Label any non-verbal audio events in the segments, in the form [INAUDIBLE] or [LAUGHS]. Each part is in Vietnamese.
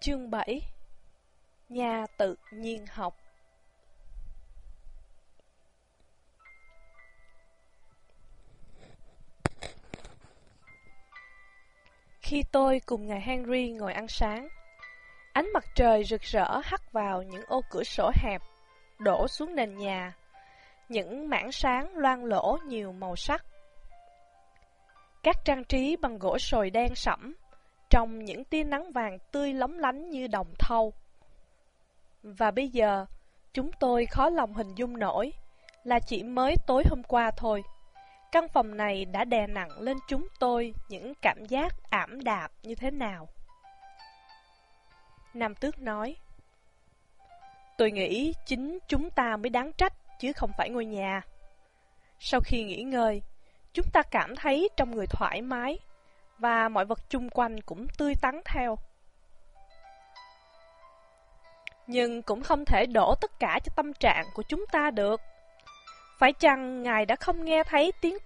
Chương 7 Nhà tự nhiên học. Khi tôi cùng ngài Henry ngồi ăn sáng, ánh mặt trời rực rỡ hắt vào những ô cửa sổ hẹp, đổ xuống nền nhà, những mảng sáng loang lỗ nhiều màu sắc. Các trang trí bằng gỗ sồi đen sẫm, trong những tia nắng vàng tươi lóng lánh như đồng thau. Và bây giờ, chúng tôi khó lòng hình dung nổi là chỉ mới tối hôm qua thôi. Căn phòng này đã đè nặng lên chúng tôi những cảm giác ảm đạm như thế nào. Nam Tước nói, Tôi nghĩ chính chúng ta mới đáng trách chứ không phải ngôi nhà. Sau khi nghỉ ngơi, chúng ta cảm thấy trong người thoải mái và mọi vật chung quanh cũng tươi tắn theo. Nhưng cũng không thể đổ tất cả cho tâm trạng của chúng ta được. Phải chăng Ngài đã không nghe thấy tiếng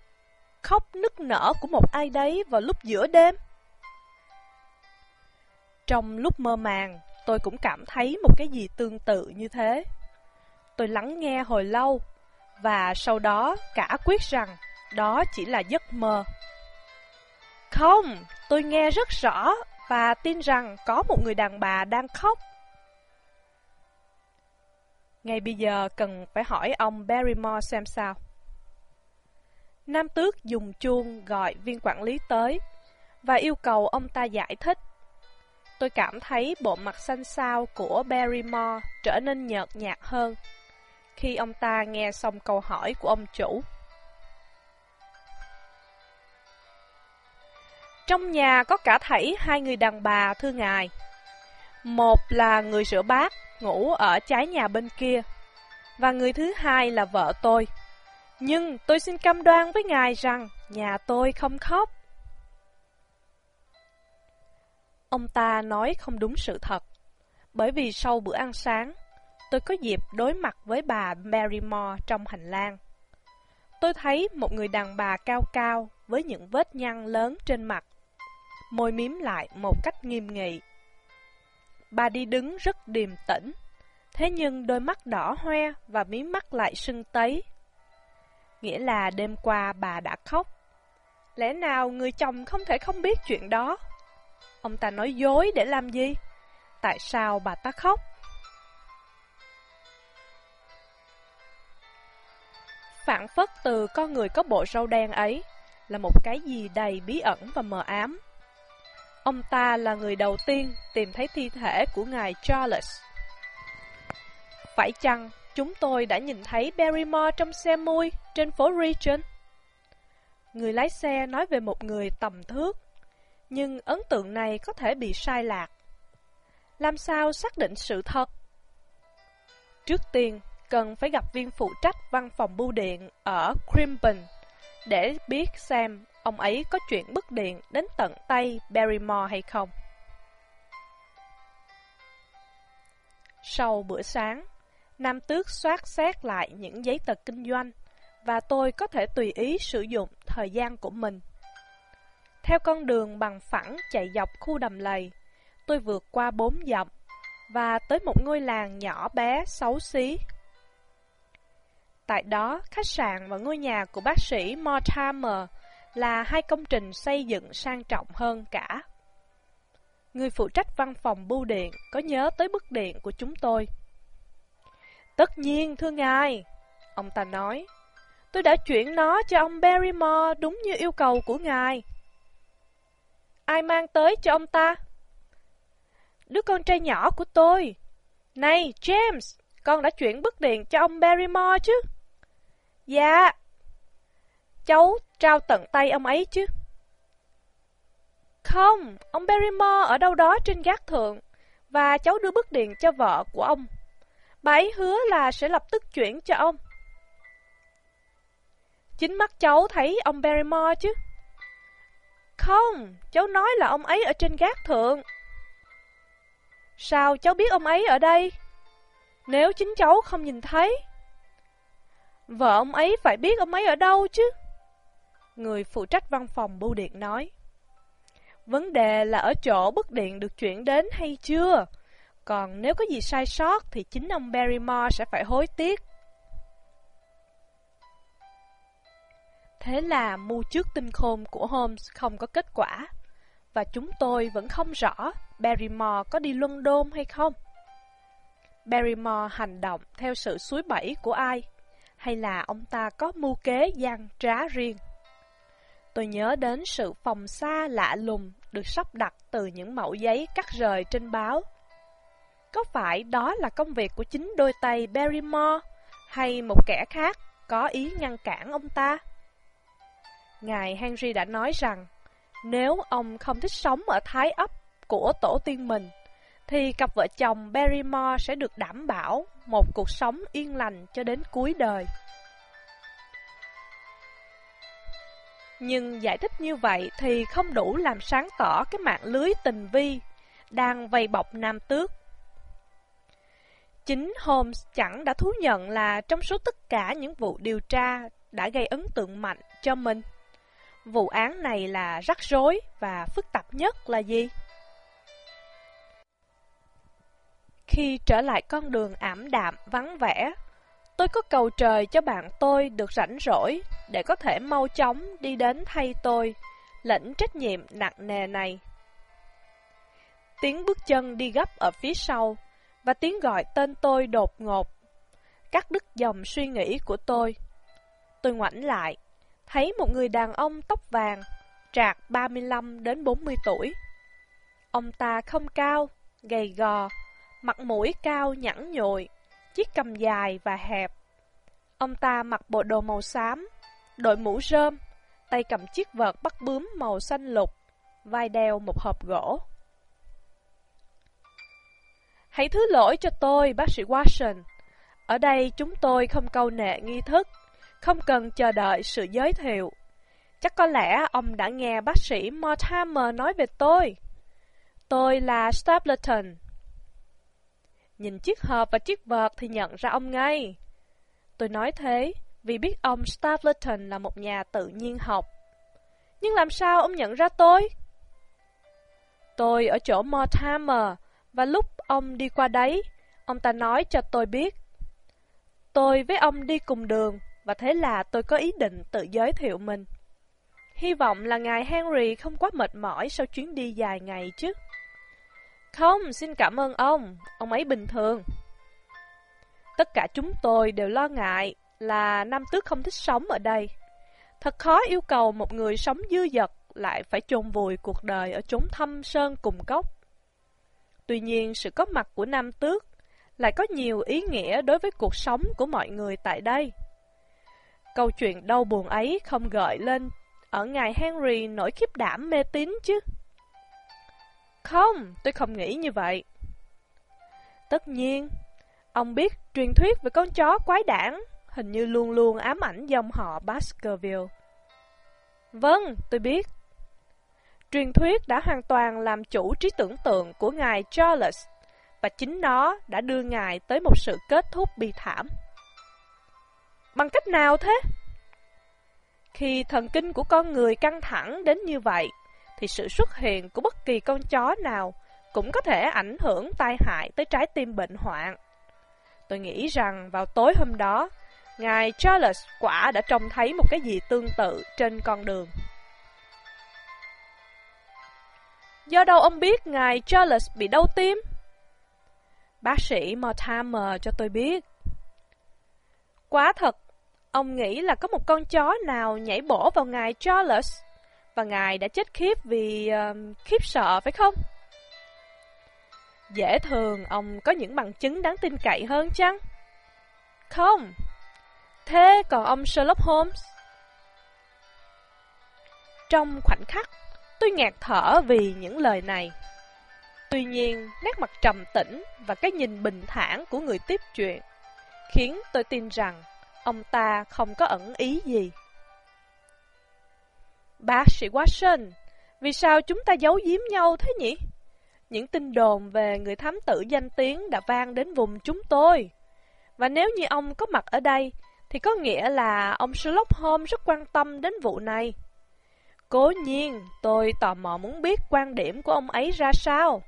khóc nức nở của một ai đấy vào lúc giữa đêm? Trong lúc mơ màng, tôi cũng cảm thấy một cái gì tương tự như thế. Tôi lắng nghe hồi lâu, và sau đó cả quyết rằng đó chỉ là giấc mơ. Không, tôi nghe rất rõ và tin rằng có một người đàn bà đang khóc. Ngay bây giờ cần phải hỏi ông Barrymore xem sao. Nam tước dùng chuông gọi viên quản lý tới và yêu cầu ông ta giải thích. Tôi cảm thấy bộ mặt xanh xao của Barrymore trở nên nhợt nhạt hơn khi ông ta nghe xong câu hỏi của ông chủ. Trong nhà có cả thảy hai người đàn bà thưa ngài. Một là người rửa bát, ngủ ở trái nhà bên kia. Và người thứ hai là vợ tôi. Nhưng tôi xin cam đoan với ngài rằng nhà tôi không khóc. Ông ta nói không đúng sự thật. Bởi vì sau bữa ăn sáng, tôi có dịp đối mặt với bà Barrymore trong hành lang. Tôi thấy một người đàn bà cao cao với những vết nhăn lớn trên mặt môi miếm lại một cách nghiêm nghị. Bà đi đứng rất điềm tĩnh, thế nhưng đôi mắt đỏ hoe và mí mắt lại sưng tấy. Nghĩa là đêm qua bà đã khóc. Lẽ nào người chồng không thể không biết chuyện đó? Ông ta nói dối để làm gì? Tại sao bà ta khóc? Phản phất từ con người có bộ râu đen ấy là một cái gì đầy bí ẩn và mờ ám. Ông ta là người đầu tiên tìm thấy thi thể của ngài Charles. Phải chăng chúng tôi đã nhìn thấy Barrymore trong xe mui trên phố Regent? Người lái xe nói về một người tầm thước, nhưng ấn tượng này có thể bị sai lạc. Làm sao xác định sự thật? Trước tiên, cần phải gặp viên phụ trách văn phòng bưu điện ở Crimpen để biết xem ông ấy có chuyện bức điện đến tận tay Barrymore hay không. Sau bữa sáng, Nam Tước soát xét lại những giấy tờ kinh doanh và tôi có thể tùy ý sử dụng thời gian của mình. Theo con đường bằng phẳng chạy dọc khu đầm lầy, tôi vượt qua bốn dặm và tới một ngôi làng nhỏ bé xấu xí. Tại đó, khách sạn và ngôi nhà của bác sĩ Mortimer là hai công trình xây dựng sang trọng hơn cả. Người phụ trách văn phòng bưu điện có nhớ tới bức điện của chúng tôi. Tất nhiên, thưa ngài, ông ta nói, tôi đã chuyển nó cho ông Barrymore đúng như yêu cầu của ngài. Ai mang tới cho ông ta? Đứa con trai nhỏ của tôi. Này, James, con đã chuyển bức điện cho ông Barrymore chứ? Dạ, cháu trao tận tay ông ấy chứ. Không, ông Barrymore ở đâu đó trên gác thượng, và cháu đưa bức điện cho vợ của ông. Bà ấy hứa là sẽ lập tức chuyển cho ông. Chính mắt cháu thấy ông Barrymore chứ. Không, cháu nói là ông ấy ở trên gác thượng. Sao cháu biết ông ấy ở đây? Nếu chính cháu không nhìn thấy. Vợ ông ấy phải biết ông ấy ở đâu chứ. Người phụ trách văn phòng bưu điện nói. Vấn đề là ở chỗ bức điện được chuyển đến hay chưa? Còn nếu có gì sai sót thì chính ông Barrymore sẽ phải hối tiếc. Thế là mưu trước tinh khôn của Holmes không có kết quả. Và chúng tôi vẫn không rõ Barrymore có đi London hay không. Barrymore hành động theo sự suối bẫy của ai? Hay là ông ta có mưu kế gian trá riêng? Tôi nhớ đến sự phòng xa lạ lùng được sắp đặt từ những mẫu giấy cắt rời trên báo. Có phải đó là công việc của chính đôi tay Barrymore hay một kẻ khác có ý ngăn cản ông ta? Ngài Henry đã nói rằng nếu ông không thích sống ở thái ấp của tổ tiên mình, thì cặp vợ chồng Barrymore sẽ được đảm bảo một cuộc sống yên lành cho đến cuối đời. Nhưng giải thích như vậy thì không đủ làm sáng tỏ cái mạng lưới tình vi đang vây bọc nam tước. Chính Holmes chẳng đã thú nhận là trong số tất cả những vụ điều tra đã gây ấn tượng mạnh cho mình. Vụ án này là rắc rối và phức tạp nhất là gì? Khi trở lại con đường ảm đạm, vắng vẻ, tôi có cầu trời cho bạn tôi được rảnh rỗi để có thể mau chóng đi đến thay tôi, lĩnh trách nhiệm nặng nề này. Tiếng bước chân đi gấp ở phía sau và tiếng gọi tên tôi đột ngột, cắt đứt dòng suy nghĩ của tôi. Tôi ngoảnh lại, thấy một người đàn ông tóc vàng, trạc 35 đến 40 tuổi. Ông ta không cao, gầy gò, mặt mũi cao nhẵn nhụi, chiếc cầm dài và hẹp. Ông ta mặc bộ đồ màu xám, đội mũ rơm, tay cầm chiếc vợt bắt bướm màu xanh lục, vai đeo một hộp gỗ. Hãy thứ lỗi cho tôi, bác sĩ Watson. Ở đây chúng tôi không câu nệ nghi thức, không cần chờ đợi sự giới thiệu. Chắc có lẽ ông đã nghe bác sĩ Mortimer nói về tôi. Tôi là Stapleton. Nhìn chiếc hộp và chiếc vợt thì nhận ra ông ngay. Tôi nói thế vì biết ông Stapleton là một nhà tự nhiên học. Nhưng làm sao ông nhận ra tôi? Tôi ở chỗ Mortimer, và lúc ông đi qua đấy, ông ta nói cho tôi biết. Tôi với ông đi cùng đường, và thế là tôi có ý định tự giới thiệu mình. Hy vọng là ngài Henry không quá mệt mỏi sau chuyến đi dài ngày chứ. Không, xin cảm ơn ông, ông ấy bình thường. Tất cả chúng tôi đều lo ngại là Nam Tước không thích sống ở đây. Thật khó yêu cầu một người sống dư dật lại phải chôn vùi cuộc đời ở chốn thâm sơn cùng cốc. Tuy nhiên, sự có mặt của Nam Tước lại có nhiều ý nghĩa đối với cuộc sống của mọi người tại đây. Câu chuyện đau buồn ấy không gợi lên ở ngài Henry nỗi khiếp đảm mê tín chứ. Không, tôi không nghĩ như vậy. Tất nhiên, ông biết truyền thuyết về con chó quái đản hình như luôn luôn ám ảnh dòng họ Baskerville. Vâng, tôi biết. Truyền thuyết đã hoàn toàn làm chủ trí tưởng tượng của ngài Charles, và chính nó đã đưa ngài tới một sự kết thúc bi thảm. Bằng cách nào thế? Khi thần kinh của con người căng thẳng đến như vậy, thì sự xuất hiện của bất kỳ con chó nào cũng có thể ảnh hưởng tai hại tới trái tim bệnh hoạn. Tôi nghĩ rằng vào tối hôm đó, ngài Charles quả đã trông thấy một cái gì tương tự trên con đường. Do đâu ông biết ngài Charles bị đau tim? Bác sĩ Mortimer cho tôi biết. Quá thật, ông nghĩ là có một con chó nào nhảy bổ vào ngài Charles và ngài đã chết khiếp vì uh, khiếp sợ phải không? Dễ thường ông có những bằng chứng đáng tin cậy hơn chăng? Không. Thế còn ông Sherlock Holmes? Trong khoảnh khắc, tôi ngạt thở vì những lời này. Tuy nhiên, nét mặt trầm tĩnh và cái nhìn bình thản của người tiếp chuyện khiến tôi tin rằng ông ta không có ẩn ý gì. Bác sĩ Watson, vì sao chúng ta giấu giếm nhau thế nhỉ? Những tin đồn về người thám tử danh tiếng đã vang đến vùng chúng tôi. Và nếu như ông có mặt ở đây, thì có nghĩa là ông Sherlock Holmes rất quan tâm đến vụ này. Cố nhiên, tôi tò mò muốn biết quan điểm của ông ấy ra sao.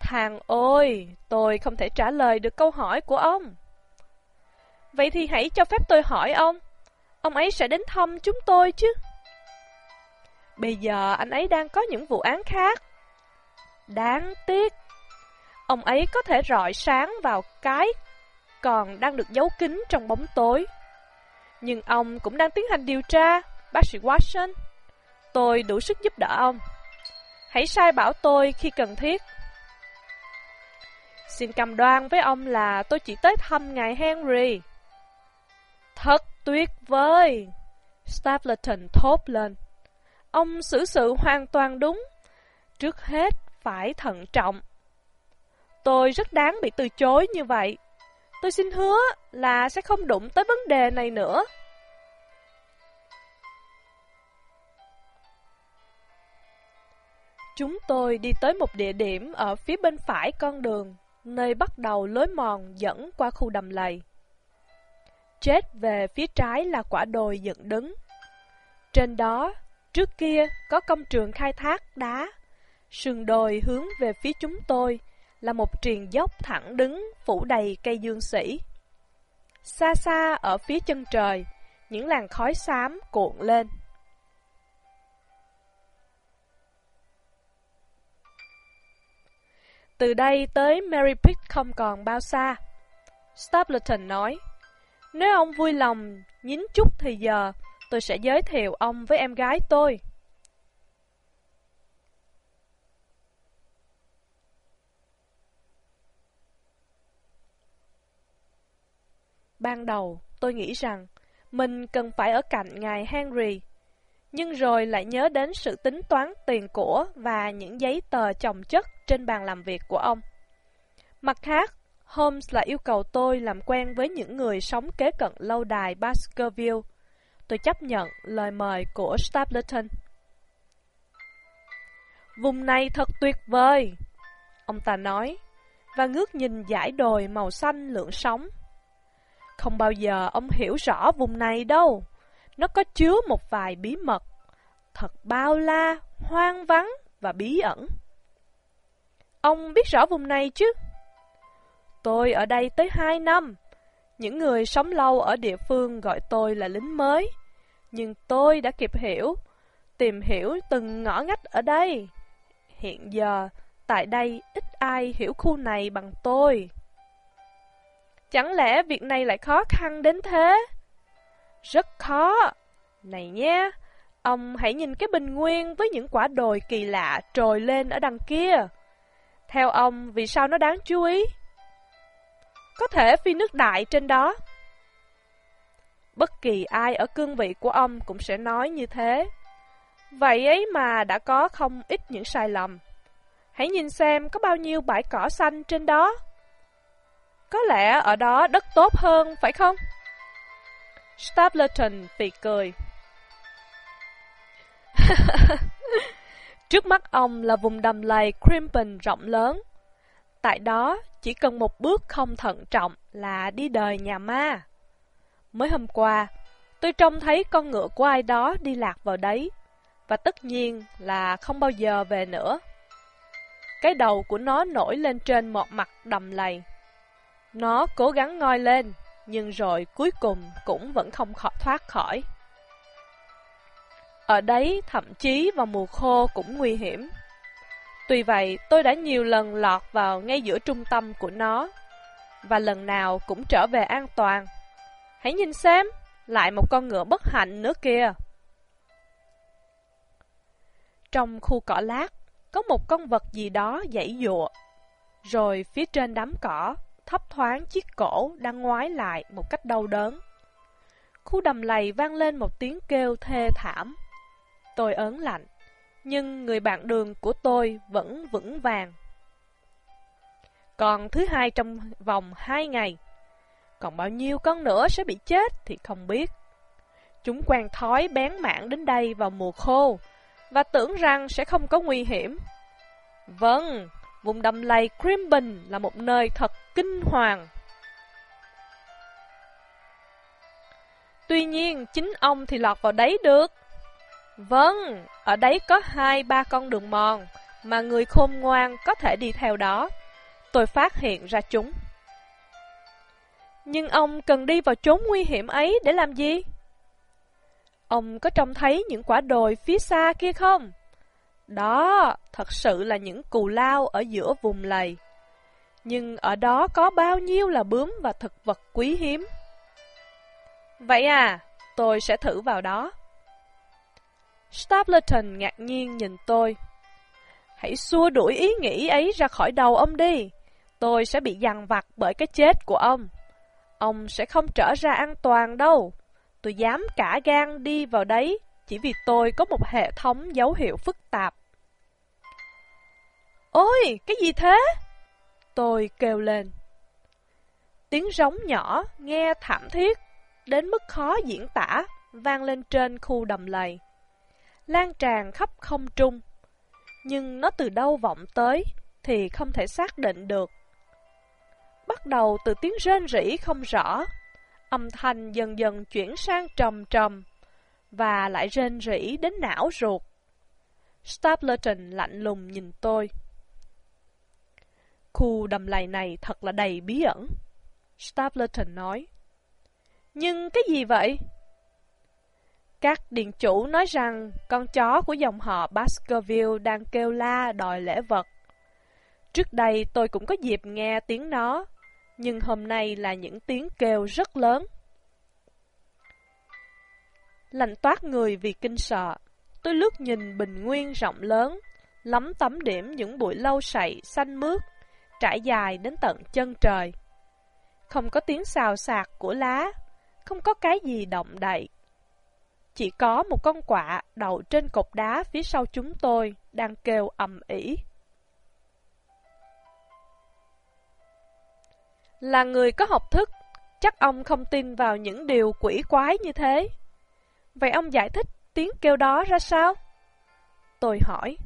Thằng ôi, tôi không thể trả lời được câu hỏi của ông. Vậy thì hãy cho phép tôi hỏi ông, ông ấy sẽ đến thăm chúng tôi chứ? Bây giờ anh ấy đang có những vụ án khác. Đáng tiếc, ông ấy có thể rọi sáng vào cái còn đang được giấu kín trong bóng tối. Nhưng ông cũng đang tiến hành điều tra, bác sĩ Watson. Tôi đủ sức giúp đỡ ông. Hãy sai bảo tôi khi cần thiết. Xin cầm đoan với ông là tôi chỉ tới thăm ngài Henry. Thật tuyệt vời! Stapleton thốt lên. Ông xử sự hoàn toàn đúng. Trước hết, phải thận trọng. Tôi rất đáng bị từ chối như vậy. Tôi xin hứa là sẽ không đụng tới vấn đề này nữa. Chúng tôi đi tới một địa điểm ở phía bên phải con đường, nơi bắt đầu lối mòn dẫn qua khu đầm lầy. Chết về phía trái là quả đồi dựng đứng. Trên đó, trước kia có công trường khai thác đá. Sườn đồi hướng về phía chúng tôi là một triền dốc thẳng đứng phủ đầy cây dương sĩ. Xa xa ở phía chân trời, những làn khói xám cuộn lên. Từ đây tới Mary Pitt không còn bao xa. Stapleton nói, nếu ông vui lòng nhín chút thì giờ, tôi sẽ giới thiệu ông với em gái tôi. Ban đầu, tôi nghĩ rằng mình cần phải ở cạnh ngài Henry, nhưng rồi lại nhớ đến sự tính toán tiền của và những giấy tờ chồng chất trên bàn làm việc của ông. Mặt khác, Holmes lại yêu cầu tôi làm quen với những người sống kế cận lâu đài Baskerville. Tôi chấp nhận lời mời của Stapleton. Vùng này thật tuyệt vời, ông ta nói, và ngước nhìn dải đồi màu xanh lượn sóng. Không bao giờ ông hiểu rõ vùng này đâu. Nó có chứa một vài bí mật. Thật bao la, hoang vắng và bí ẩn. Ông biết rõ vùng này chứ? Tôi ở đây tới 2 năm. Những người sống lâu ở địa phương gọi tôi là lính mới. Nhưng tôi đã kịp hiểu, tìm hiểu từng ngõ ngách ở đây. Hiện giờ, tại đây ít ai hiểu khu này bằng tôi. Chẳng lẽ việc này lại khó khăn đến thế? Rất khó. Này nha, ông hãy nhìn cái bình nguyên với những quả đồi kỳ lạ trồi lên ở đằng kia. Theo ông, vì sao nó đáng chú ý? Có thể phi nước đại trên đó. Bất kỳ ai ở cương vị của ông cũng sẽ nói như thế. Vậy ấy mà đã có không ít những sai lầm. Hãy nhìn xem có bao nhiêu bãi cỏ xanh trên đó. Có lẽ ở đó đất tốt hơn, phải không? Stapleton phì cười. [LAUGHS] Trước mắt ông là vùng đầm lầy Crimpen rộng lớn. Tại đó, chỉ cần một bước không thận trọng là đi đời nhà ma. Mới hôm qua, tôi trông thấy con ngựa của ai đó đi lạc vào đấy, và tất nhiên là không bao giờ về nữa. Cái đầu của nó nổi lên trên một mặt đầm lầy. Nó cố gắng ngoi lên, nhưng rồi cuối cùng cũng vẫn không khỏi thoát khỏi. Ở đấy thậm chí vào mùa khô cũng nguy hiểm. Tuy vậy, tôi đã nhiều lần lọt vào ngay giữa trung tâm của nó, và lần nào cũng trở về an toàn. Hãy nhìn xem, lại một con ngựa bất hạnh nữa kìa. Trong khu cỏ lát, có một con vật gì đó dãy dụa. Rồi phía trên đám cỏ, thấp thoáng chiếc cổ đang ngoái lại một cách đau đớn. Khu đầm lầy vang lên một tiếng kêu thê thảm. Tôi ớn lạnh, nhưng người bạn đường của tôi vẫn vững vàng. Còn thứ hai trong vòng hai ngày, còn bao nhiêu con nữa sẽ bị chết thì không biết. Chúng quen thói bén mảng đến đây vào mùa khô, và tưởng rằng sẽ không có nguy hiểm. Vâng, Vùng đầm lầy Crimben là một nơi thật kinh hoàng. Tuy nhiên, chính ông thì lọt vào đấy được. Vâng, ở đấy có hai ba con đường mòn, mà người khôn ngoan có thể đi theo đó. Tôi phát hiện ra chúng. Nhưng ông cần đi vào chốn nguy hiểm ấy để làm gì? Ông có trông thấy những quả đồi phía xa kia không? Đó, thật sự là những cù lao ở giữa vùng lầy. Nhưng ở đó có bao nhiêu là bướm và thực vật quý hiếm. Vậy à, tôi sẽ thử vào đó. Stapleton ngạc nhiên nhìn tôi. Hãy xua đuổi ý nghĩ ấy ra khỏi đầu ông đi. Tôi sẽ bị dằn vặt bởi cái chết của ông. Ông sẽ không trở ra an toàn đâu. Tôi dám cả gan đi vào đấy chỉ vì tôi có một hệ thống dấu hiệu phức tạp. Ôi, cái gì thế? Tôi kêu lên. Tiếng rống nhỏ, nghe thảm thiết, đến mức khó diễn tả, vang lên trên khu đầm lầy. Lan tràn khắp không trung, nhưng nó từ đâu vọng tới thì không thể xác định được. Bắt đầu từ tiếng rên rỉ không rõ, âm thanh dần dần chuyển sang trầm trầm, và lại rên rỉ đến não ruột. Stapleton lạnh lùng nhìn tôi. Khu đầm lầy này thật là đầy bí ẩn. Stapleton nói. Nhưng cái gì vậy? Các điện chủ nói rằng con chó của dòng họ Baskerville đang kêu la đòi lễ vật. Trước đây tôi cũng có dịp nghe tiếng nó, nhưng hôm nay là những tiếng kêu rất lớn. Lạnh toát người vì kinh sợ, tôi lướt nhìn bình nguyên rộng lớn, lắm tấm điểm những bụi lâu sậy xanh mướt, trải dài đến tận chân trời. Không có tiếng xào xạc của lá, không có cái gì động đậy. Chỉ có một con quạ đậu trên cột đá phía sau chúng tôi đang kêu ầm ĩ. Là người có học thức, chắc ông không tin vào những điều quỷ quái như thế. Vậy ông giải thích tiếng kêu đó ra sao? Tôi hỏi.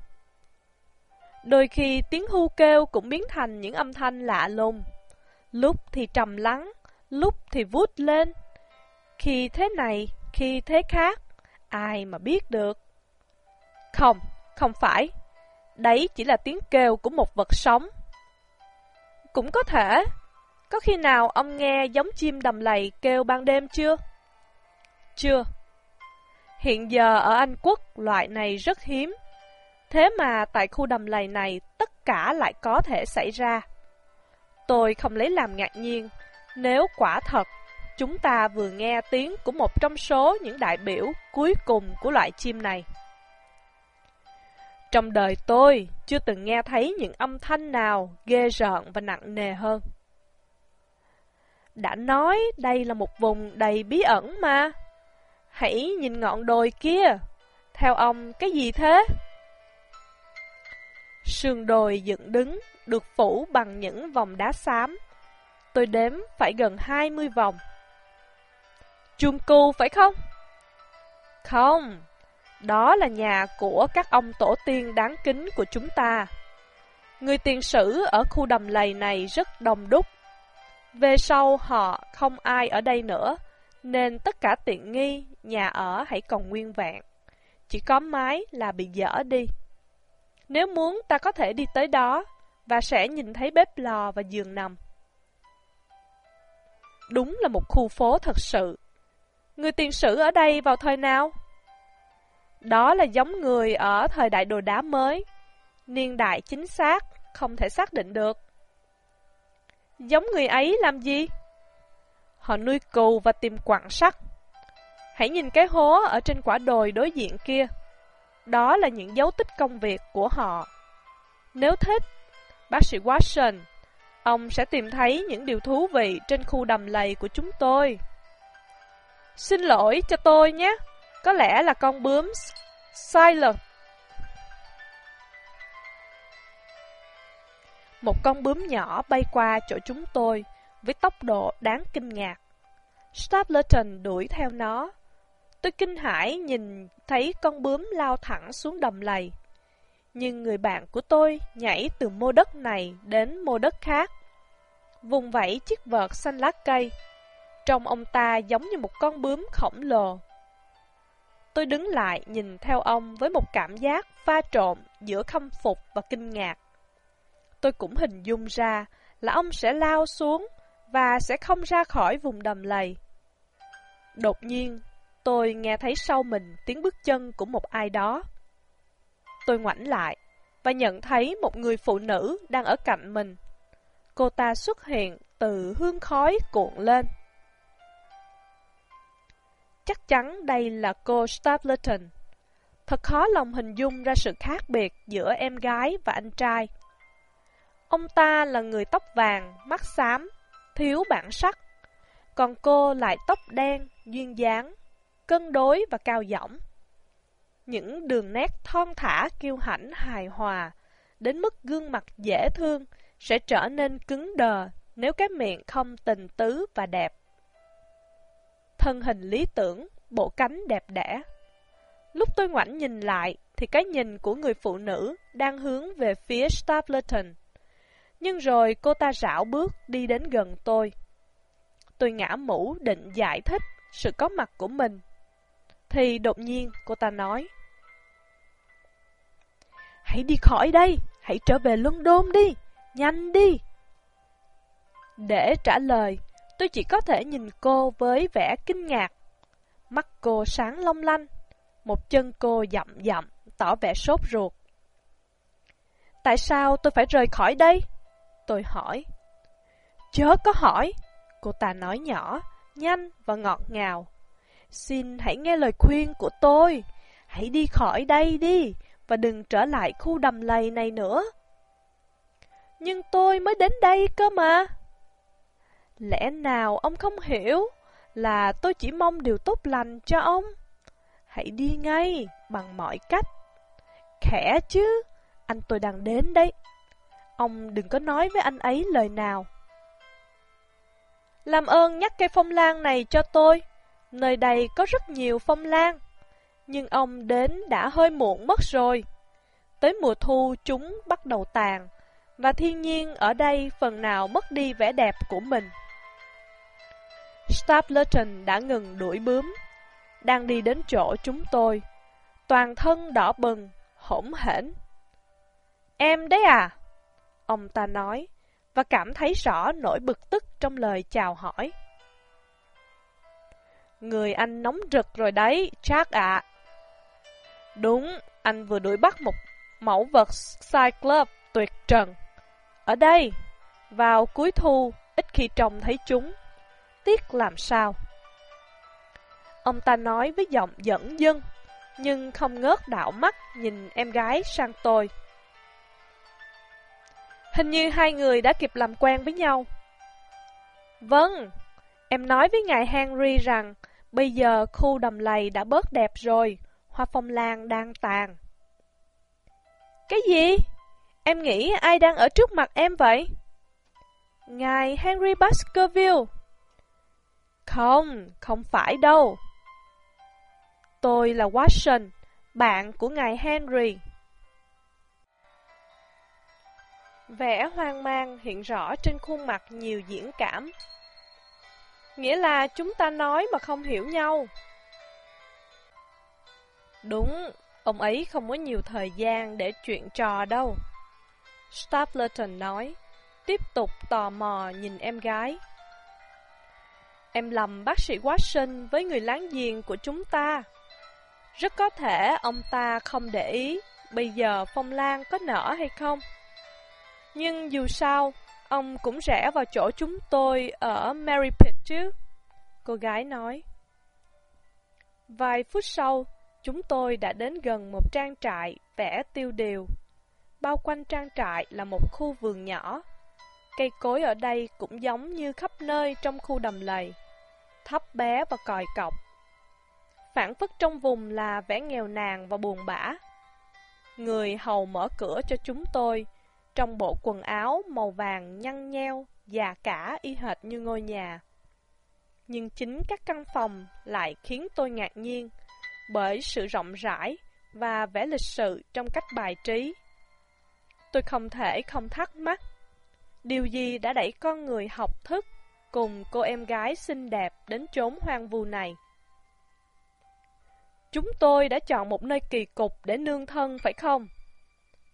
Đôi khi tiếng hu kêu cũng biến thành những âm thanh lạ lùng. Lúc thì trầm lắng, lúc thì vút lên. Khi thế này, khi thế khác, ai mà biết được. Không, không phải. Đấy chỉ là tiếng kêu của một vật sống. Cũng có thể. Có khi nào ông nghe giống chim đầm lầy kêu ban đêm chưa? Chưa. Hiện giờ ở Anh Quốc, loại này rất hiếm. Thế mà tại khu đầm lầy này, tất cả lại có thể xảy ra. Tôi không lấy làm ngạc nhiên, nếu quả thật, chúng ta vừa nghe tiếng của một trong số những đại biểu cuối cùng của loại chim này. Trong đời tôi, chưa từng nghe thấy những âm thanh nào ghê rợn và nặng nề hơn. Đã nói đây là một vùng đầy bí ẩn mà. Hãy nhìn ngọn đồi kia. Theo ông, cái gì thế? Sườn đồi dựng đứng, được phủ bằng những vòng đá xám. Tôi đếm phải gần 20 vòng. Chuông cu phải không? Không, đó là nhà của các ông tổ tiên đáng kính của chúng ta. Người tiền sử ở khu đầm lầy này rất đông đúc. Về sau họ không ai ở đây nữa, nên tất cả tiện nghi, nhà ở hãy còn nguyên vẹn. Chỉ có mái là bị dở đi. Nếu muốn ta có thể đi tới đó và sẽ nhìn thấy bếp lò và giường nằm. Đúng là một khu phố thật sự. Người tiền sử ở đây vào thời nào? Đó là giống người ở thời đại đồ đá mới. Niên đại chính xác, không thể xác định được. Giống người ấy làm gì? Họ nuôi cừu và tìm quặng sắt. Hãy nhìn cái hố ở trên quả đồi đối diện kia. Đó là những dấu tích công việc của họ. Nếu thích, bác sĩ Watson, ông sẽ tìm thấy những điều thú vị trên khu đầm lầy của chúng tôi. Xin lỗi cho tôi nhé, có lẽ là con bướm Siler. Một con bướm nhỏ bay qua chỗ chúng tôi với tốc độ đáng kinh ngạc. Stapleton đuổi theo nó. Tôi kinh hãi nhìn thấy con bướm lao thẳng xuống đầm lầy. Nhưng người bạn của tôi nhảy từ mô đất này đến mô đất khác. Vùng vẫy chiếc vợt xanh lá cây. Trông ông ta giống như một con bướm khổng lồ. tôi đứng lại nhìn theo ông với một cảm giác pha trộn giữa khâm phục và kinh ngạc. Tôi cũng hình dung ra là ông sẽ lao xuống và sẽ không ra khỏi vùng đầm lầy. Đột nhiên, tôi nghe thấy sau mình tiếng bước chân của một ai đó. Tôi ngoảnh lại và nhận thấy một người phụ nữ đang ở cạnh mình. Cô ta xuất hiện từ hương khói cuộn lên. Chắc chắn đây là cô Stapleton. Thật khó lòng hình dung ra sự khác biệt giữa em gái và anh trai. Ông ta là người tóc vàng, mắt xám, thiếu bản sắc. Còn cô lại tóc đen, duyên dáng, cân đối và cao giọng. Những đường nét thon thả kiêu hãnh hài hòa, đến mức gương mặt dễ thương, sẽ trở nên cứng đờ nếu cái miệng không tình tứ và đẹp. Thân hình lý tưởng, bộ cánh đẹp đẽ. Lúc tôi ngoảnh nhìn lại, thì cái nhìn của người phụ nữ đang hướng về phía Stapleton. Nhưng rồi cô ta rảo bước đi đến gần tôi. Tôi ngã mũ định giải thích sự có mặt của mình. Thì đột nhiên cô ta nói Hãy đi khỏi đây, hãy trở về London đi, nhanh đi. Để trả lời, tôi chỉ có thể nhìn cô với vẻ kinh ngạc. Mắt cô sáng long lanh, một chân cô dậm dậm, tỏ vẻ sốt ruột. Tại sao tôi phải rời khỏi đây? Tôi hỏi. Chớ có hỏi, cô ta nói nhỏ, nhanh và ngọt ngào. Xin hãy nghe lời khuyên của tôi, hãy đi khỏi đây đi, và đừng trở lại khu đầm lầy này nữa. Nhưng tôi mới đến đây cơ mà. Lẽ nào ông không hiểu là tôi chỉ mong điều tốt lành cho ông? Hãy đi ngay bằng mọi cách. Khẽ chứ, anh tôi đang đến đấy. Ông đừng có nói với anh ấy lời nào. Làm ơn nhắc cây phong lan này cho tôi. Nơi đây có rất nhiều phong lan. Nhưng ông đến đã hơi muộn mất rồi. Tới mùa thu chúng bắt đầu tàn, và thiên nhiên ở đây phần nào mất đi vẻ đẹp của mình. Stapleton đã ngừng đuổi bướm, đang đi đến chỗ chúng tôi, toàn thân đỏ bừng, hỗn hển. Em đấy à? Ông ta nói, và cảm thấy rõ nỗi bực tức trong lời chào hỏi. Người anh nóng rực rồi đấy, chắc ạ. Đúng, anh vừa đuổi bắt một mẫu vật Cyclops tuyệt trần. Ở đây, vào cuối thu, ít khi trông thấy chúng. Tiếc làm sao? Ông ta nói với giọng dẫn dưng, nhưng không ngớt đảo mắt nhìn em gái sang tôi. Hình như hai người đã kịp làm quen với nhau. Vâng, em nói với ngài Henry rằng bây giờ khu đầm lầy đã bớt đẹp rồi, hoa phong lan đang tàn. Cái gì? Em nghĩ ai đang ở trước mặt em vậy? Ngài Henry Baskerville. Không, không phải đâu. Tôi là Watson, bạn của ngài Henry. Vẻ hoang mang hiện rõ trên khuôn mặt nhiều diễn cảm. Nghĩa là chúng ta nói mà không hiểu nhau. Đúng, ông ấy không có nhiều thời gian để chuyện trò đâu. Stapleton nói, tiếp tục tò mò nhìn em gái. Em lầm bác sĩ Watson với người láng giềng của chúng ta. Rất có thể ông ta không để ý bây giờ phong lan có nở hay không. Nhưng dù sao, ông cũng rẽ vào chỗ chúng tôi ở Mary Pitt chứ. Cô gái nói. Vài phút sau, chúng tôi đã đến gần một trang trại vẽ tiêu điều. Bao quanh trang trại là một khu vườn nhỏ. Cây cối ở đây cũng giống như khắp nơi trong khu đầm lầy, thấp bé và còi cọc. Phản phất trong vùng là vẻ nghèo nàn và buồn bã. Người hầu mở cửa cho chúng tôi, trong bộ quần áo màu vàng nhăn nheo, già cả y hệt như ngôi nhà. Nhưng chính các căn phòng lại khiến tôi ngạc nhiên bởi sự rộng rãi và vẻ lịch sự trong cách bài trí. Tôi không thể không thắc mắc, điều gì đã đẩy con người học thức cùng cô em gái xinh đẹp đến chốn hoang vu này. Chúng tôi đã chọn một nơi kỳ cục để nương thân, phải không?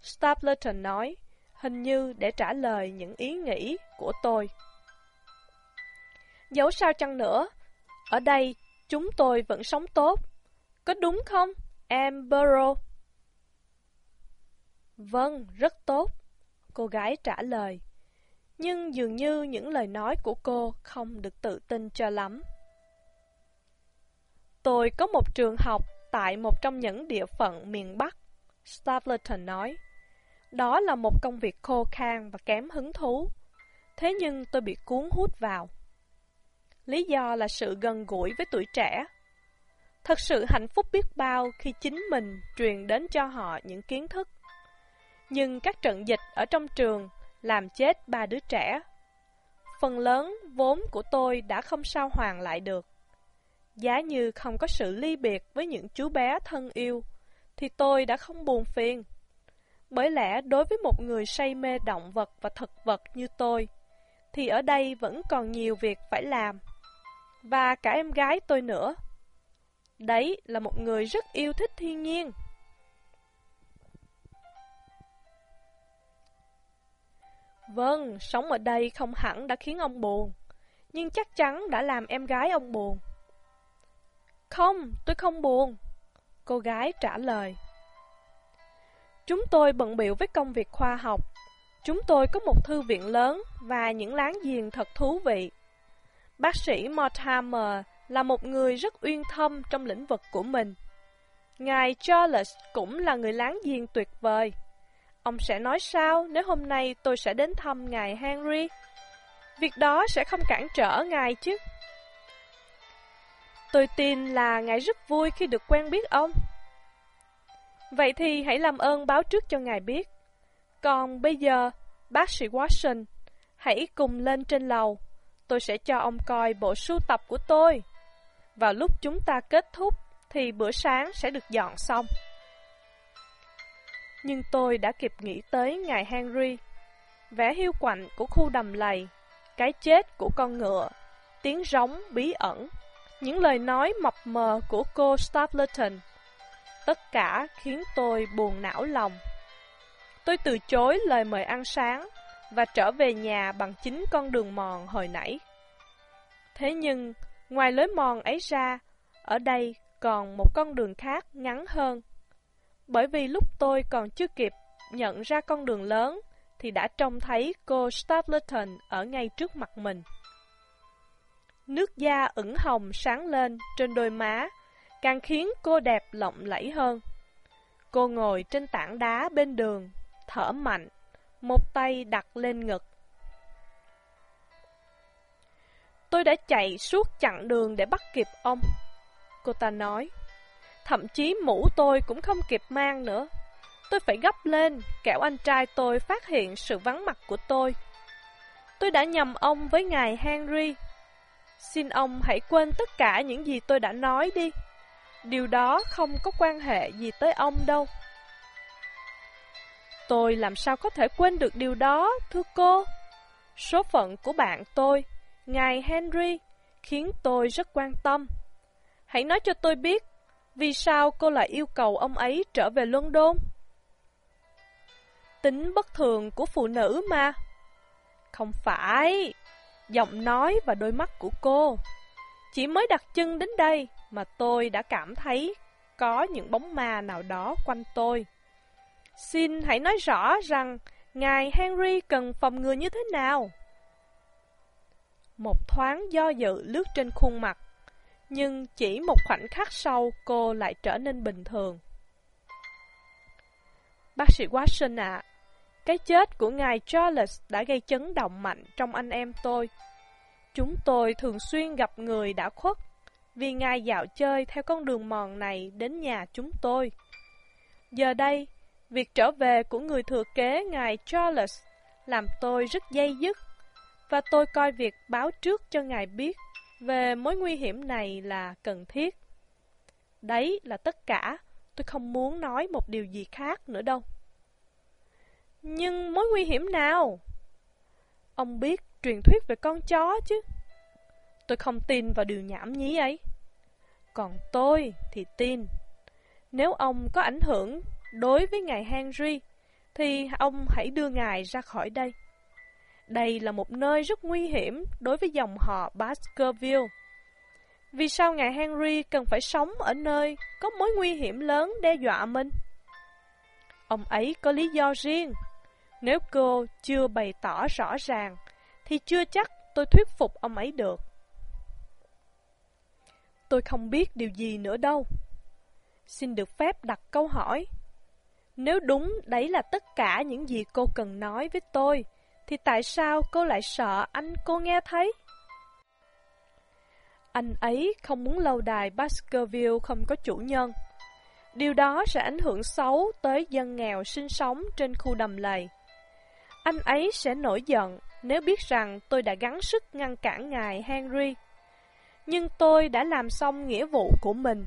Stapleton nói, hình như để trả lời những ý nghĩ của tôi. Dẫu sao chăng nữa, ở đây chúng tôi vẫn sống tốt. Có đúng không, Amberrow? Vâng, rất tốt, cô gái trả lời. Nhưng dường như những lời nói của cô không được tự tin cho lắm. Tôi có một trường học tại một trong những địa phận miền Bắc, Stapleton nói. Đó là một công việc khô khan và kém hứng thú. Thế nhưng tôi bị cuốn hút vào. Lý do là sự gần gũi với tuổi trẻ. Thật sự hạnh phúc biết bao khi chính mình truyền đến cho họ những kiến thức. Nhưng các trận dịch ở trong trường làm chết ba đứa trẻ. Phần lớn vốn của tôi đã không sao hoàn lại được. Giá như không có sự ly biệt với những chú bé thân yêu, thì tôi đã không buồn phiền. Bởi lẽ đối với một người say mê động vật và thực vật như tôi, thì ở đây vẫn còn nhiều việc phải làm. Và cả em gái tôi nữa. Đấy là một người rất yêu thích thiên nhiên. Vâng, sống ở đây không hẳn đã khiến ông buồn, nhưng chắc chắn đã làm em gái ông buồn. Không, tôi không buồn. Cô gái trả lời. Chúng tôi bận biểu với công việc khoa học. Chúng tôi có một thư viện lớn và những láng giềng thật thú vị. Bác sĩ Mortimer là một người rất uyên thâm trong lĩnh vực của mình. Ngài Charles cũng là người láng giềng tuyệt vời. Ông sẽ nói sao nếu hôm nay tôi sẽ đến thăm ngài Henry? Việc đó sẽ không cản trở ngài chứ. Tôi tin là ngài rất vui khi được quen biết ông. Vậy thì hãy làm ơn báo trước cho ngài biết. Còn bây giờ, bác sĩ Watson, hãy cùng lên trên lầu. Tôi sẽ cho ông coi bộ sưu tập của tôi. Vào lúc chúng ta kết thúc, thì bữa sáng sẽ được dọn xong. Nhưng tôi đã kịp nghĩ tới ngài Henry. Vẻ hiu quạnh của khu đầm lầy, cái chết của con ngựa, tiếng rống bí ẩn những lời nói mập mờ của cô Stapleton Tất cả khiến tôi buồn não lòng. Tôi từ chối lời mời ăn sáng Và trở về nhà bằng chính con đường mòn hồi nãy. Thế nhưng, ngoài lối mòn ấy ra Ở đây còn một con đường khác ngắn hơn. Bởi vì lúc tôi còn chưa kịp nhận ra con đường lớn Thì đã trông thấy cô Stapleton ở ngay trước mặt mình. Nước da ửng hồng sáng lên trên đôi má, càng khiến cô đẹp lộng lẫy hơn. Cô ngồi trên tảng đá bên đường, thở mạnh, một tay đặt lên ngực. Tôi đã chạy suốt chặng đường để bắt kịp ông. Cô ta nói, thậm chí mũ tôi cũng không kịp mang nữa. Tôi phải gấp lên, kẻo anh trai tôi phát hiện sự vắng mặt của tôi. Tôi đã nhầm ông với ngài Henry Xin ông hãy quên tất cả những gì tôi đã nói đi. Điều đó không có quan hệ gì tới ông đâu. Tôi làm sao có thể quên được điều đó, thưa cô? Số phận của bạn tôi, ngài Henry, khiến tôi rất quan tâm. Hãy nói cho tôi biết, vì sao cô lại yêu cầu ông ấy trở về London? Tính bất thường của phụ nữ mà. Không phải, giọng nói và đôi mắt của cô. Chỉ mới đặt chân đến đây mà tôi đã cảm thấy có những bóng ma nào đó quanh tôi. Xin hãy nói rõ rằng ngài Henry cần phòng ngừa như thế nào? Một thoáng do dự lướt trên khuôn mặt, nhưng chỉ một khoảnh khắc sau cô lại trở nên bình thường. Bác sĩ Watson ạ, cái chết của ngài Charles đã gây chấn động mạnh trong anh em tôi. Chúng tôi thường xuyên gặp người đã khuất, vì ngài dạo chơi theo con đường mòn này đến nhà chúng tôi. Giờ đây, việc trở về của người thừa kế ngài Charles làm tôi rất dây dứt, và tôi coi việc báo trước cho ngài biết về mối nguy hiểm này là cần thiết. Đấy là tất cả, tôi không muốn nói một điều gì khác nữa đâu. Nhưng mối nguy hiểm nào? Ông biết truyền thuyết về con chó chứ. Tôi không tin vào điều nhảm nhí ấy. Còn tôi thì tin. Nếu ông có ảnh hưởng đối với ngài Henry, thì ông hãy đưa ngài ra khỏi đây. Đây là một nơi rất nguy hiểm đối với dòng họ Baskerville. Vì sao ngài Henry cần phải sống ở nơi có mối nguy hiểm lớn đe dọa mình? Ông ấy có lý do riêng. Nếu cô chưa bày tỏ rõ ràng, thì chưa chắc tôi thuyết phục ông ấy được. Tôi không biết điều gì nữa đâu. Xin được phép đặt câu hỏi. Nếu đúng đấy là tất cả những gì cô cần nói với tôi, thì tại sao cô lại sợ anh cô nghe thấy? Anh ấy không muốn lâu đài Baskerville không có chủ nhân. Điều đó sẽ ảnh hưởng xấu tới dân nghèo sinh sống trên khu đầm lầy. Anh ấy sẽ nổi giận nếu biết rằng tôi đã gắng sức ngăn cản ngài Henry. Nhưng tôi đã làm xong nghĩa vụ của mình,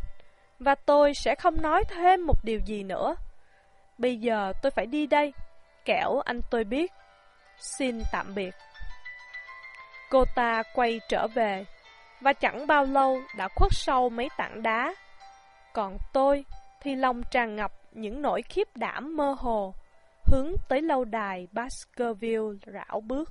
và tôi sẽ không nói thêm một điều gì nữa. Bây giờ tôi phải đi đây, kẻo anh tôi biết. Xin tạm biệt. Cô ta quay trở về, và chẳng bao lâu đã khuất sâu mấy tảng đá. Còn tôi thì lòng tràn ngập những nỗi khiếp đảm mơ hồ, hướng tới lâu đài Baskerville rảo bước.